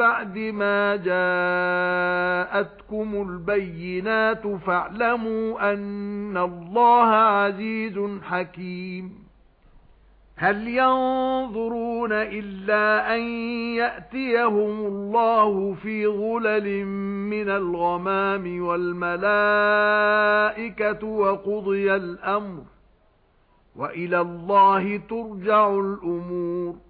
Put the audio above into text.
بَعْدِ مَا جَاءَتْكُمُ الْبَيِّنَاتُ فَاعْلَمُوا أَنَّ اللَّهَ عَزِيزٌ حَكِيمٌ. هَلْ يَنظُرُونَ إِلَّا أَن يَأْتِيَهُمُ اللَّهُ فِي ظُلَلٍ مِّنَ الْغَمَامِ وَالْمَلَائِكَةُ وَقُضِيَ الْأَمْرُ وَإِلَى اللَّهِ تُرْجَعُ الْأُمُورُ.